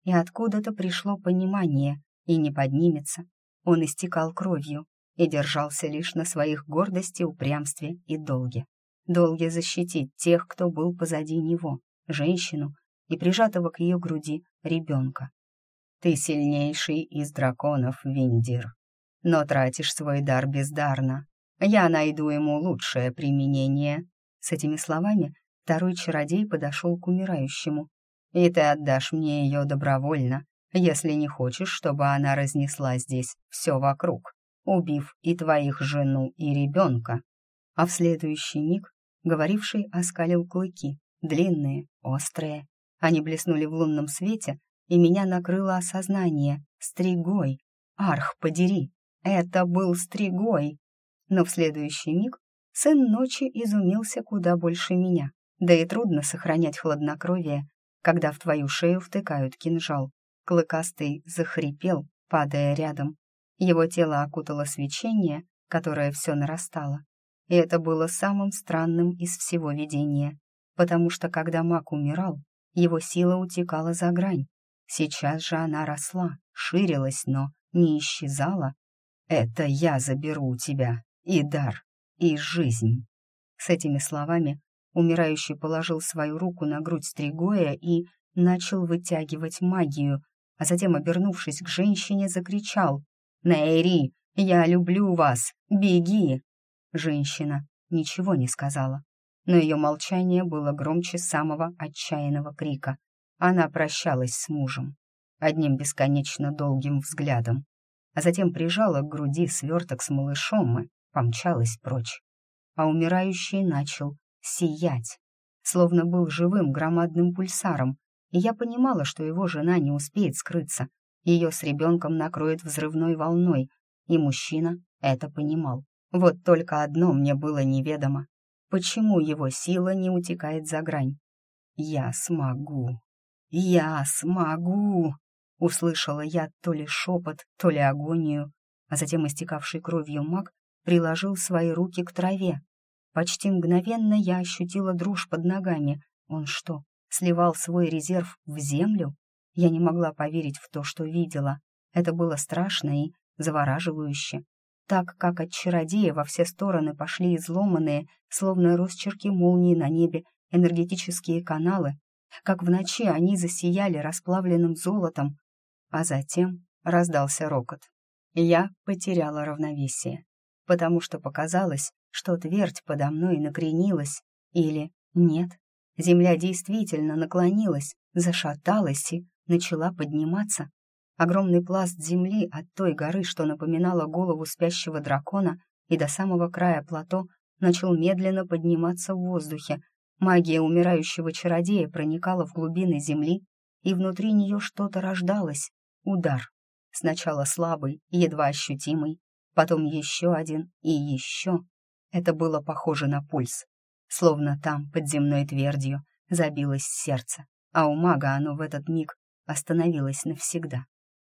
И откуда-то пришло понимание, и не поднимется. Он истекал кровью и держался лишь на своих гордости, упрямстве и долге. Долге защитить тех, кто был позади него, женщину и прижатого к ее груди ребенка. «Ты сильнейший из драконов, Виндир, но тратишь свой дар бездарно. Я найду ему лучшее применение». С этими словами второй чародей подошел к умирающему. «И ты отдашь мне ее добровольно, если не хочешь, чтобы она разнесла здесь все вокруг, убив и твоих жену, и ребенка». А в следующий миг говоривший оскалил клыки, длинные, острые. Они блеснули в лунном свете, и меня накрыло осознание. Стригой! Арх, подери! Это был Стригой! Но в следующий миг сын ночи изумился куда больше меня. Да и трудно сохранять хладнокровие, когда в твою шею втыкают кинжал. Клыкастый захрипел, падая рядом. Его тело окутало свечение, которое все нарастало. И это было самым странным из всего видения, потому что когда маг умирал, его сила утекала за грань. Сейчас же она росла, ширилась, но не исчезала. «Это я заберу у тебя и дар, и жизнь». С этими словами умирающий положил свою руку на грудь Стригоя и начал вытягивать магию, а затем, обернувшись к женщине, закричал «Нейри, я люблю вас! Беги!» Женщина ничего не сказала, но ее молчание было громче самого отчаянного крика. Она прощалась с мужем одним бесконечно долгим взглядом, а затем прижала к груди сверток с малышом и помчалась прочь. А умирающий начал сиять, словно был живым громадным пульсаром, и я понимала, что его жена не успеет скрыться, Ее с ребенком накроет взрывной волной, и мужчина это понимал. Вот только одно мне было неведомо. Почему его сила не утекает за грань? «Я смогу! Я смогу!» Услышала я то ли шепот, то ли агонию, а затем истекавший кровью маг приложил свои руки к траве. Почти мгновенно я ощутила дрожь под ногами. Он что, сливал свой резерв в землю? Я не могла поверить в то, что видела. Это было страшно и завораживающе. Так как от чародея во все стороны пошли изломанные, словно росчерки молнии на небе, энергетические каналы, как в ночи они засияли расплавленным золотом, а затем раздался рокот. Я потеряла равновесие, потому что показалось, что твердь подо мной накренилась, или нет, земля действительно наклонилась, зашаталась и начала подниматься. Огромный пласт земли от той горы, что напоминала голову спящего дракона, и до самого края плато начал медленно подниматься в воздухе. Магия умирающего чародея проникала в глубины земли, и внутри нее что-то рождалось. Удар. Сначала слабый, едва ощутимый, потом еще один и еще. Это было похоже на пульс. Словно там, под земной твердью, забилось сердце, а у мага оно в этот миг остановилось навсегда.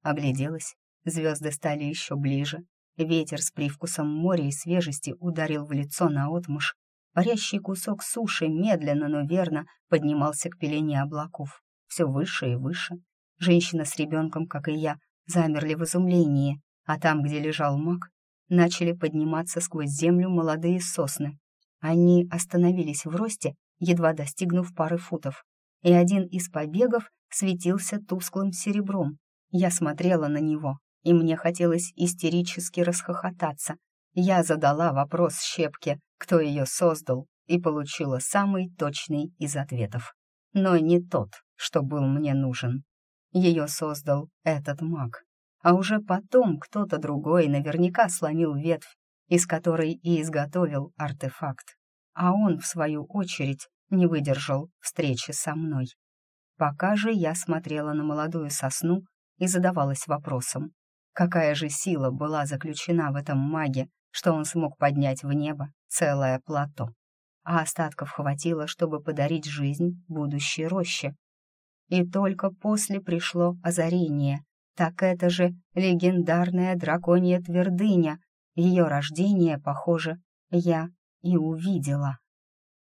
Огляделась, звезды стали еще ближе, ветер с привкусом моря и свежести ударил в лицо наотмашь, парящий кусок суши медленно, но верно поднимался к пелене облаков, все выше и выше, Женщина с ребенком, как и я, замерли в изумлении, а там, где лежал маг, начали подниматься сквозь землю молодые сосны. Они остановились в росте, едва достигнув пары футов, и один из побегов светился тусклым серебром. Я смотрела на него, и мне хотелось истерически расхохотаться. Я задала вопрос Щепке, кто ее создал, и получила самый точный из ответов. Но не тот, что был мне нужен. Ее создал этот маг. А уже потом кто-то другой наверняка сломил ветвь, из которой и изготовил артефакт. А он, в свою очередь, не выдержал встречи со мной. Пока же я смотрела на молодую сосну и задавалась вопросом, какая же сила была заключена в этом маге, что он смог поднять в небо целое плато, а остатков хватило, чтобы подарить жизнь будущей роще, и только после пришло озарение. Так это же легендарная драконья твердыня. Ее рождение, похоже, я и увидела.